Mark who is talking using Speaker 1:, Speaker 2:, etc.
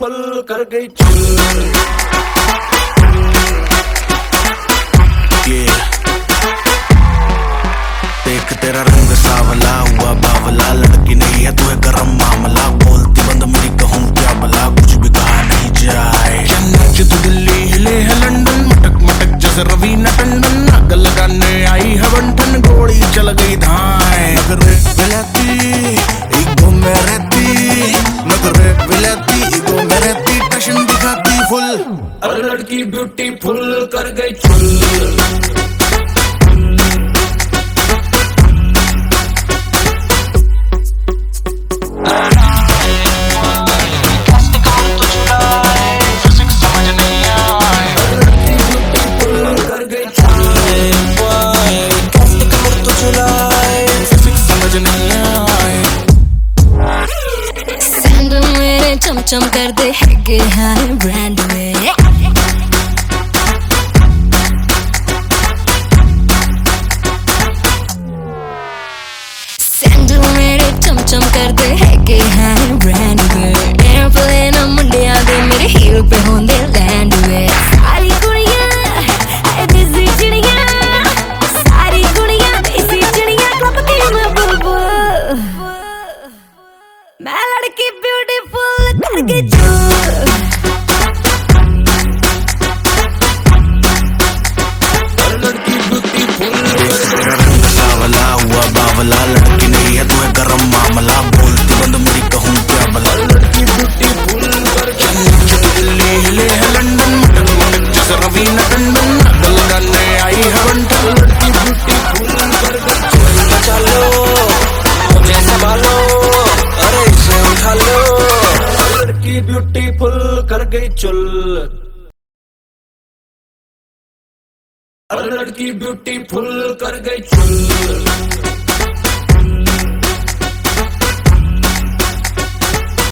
Speaker 1: कर गई.
Speaker 2: देख तेरा रंग सावला हुआ, बावला, लड़की नहीं है, तू गरम मामला। बोलती बंद मेरी कहूँ, क्या भला, कुछ भी कहा नहीं जाए। चन्नच तू दिल्ली है लंदन मटक मटक जैसे रवीना टंडन लगाने आई है दिखाती फुल
Speaker 1: और लड़की ब्यूटीफुल कर गई चुल।
Speaker 3: चमचम कर दे हैगे हाय ब्रांड में। सैंडल मेरे चमचम कर दे हैगे हाय ब्रांड में। एयरप्लेन मेरे हील पे होंदे लैंड में। मैं लड़की ब्यूटीफुल करके चूर
Speaker 2: सावला हुआ बावला लड़की नहीं है तू गरम मामला। बोलती बंद मेरी कहूँ क्या भला
Speaker 1: लड़की ब्यूटीफुल
Speaker 2: दिल्ली हिले है लंदन मटक मटक जैसे रवीना टंडन
Speaker 1: ब्यूटीफुल कर गई चुल। और लड़की ब्यूटीफुल कर गई चुल।